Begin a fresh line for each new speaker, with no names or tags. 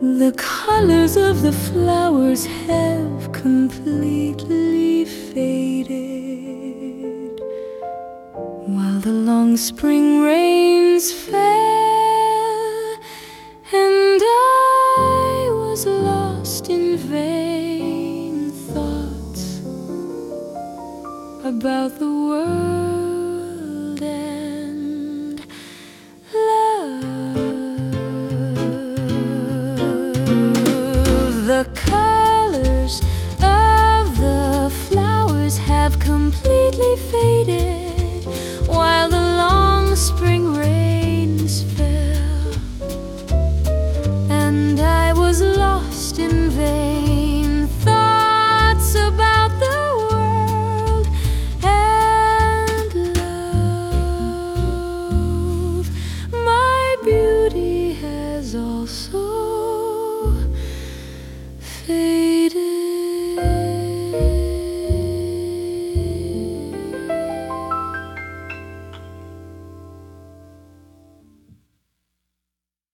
The colors of the flowers have completely faded While the long spring rains fell And I was lost in vain thoughts About the world The colors of the flowers have completely faded while the long spring rains fell. And I was lost in vain thoughts about the world and love. My beauty has also.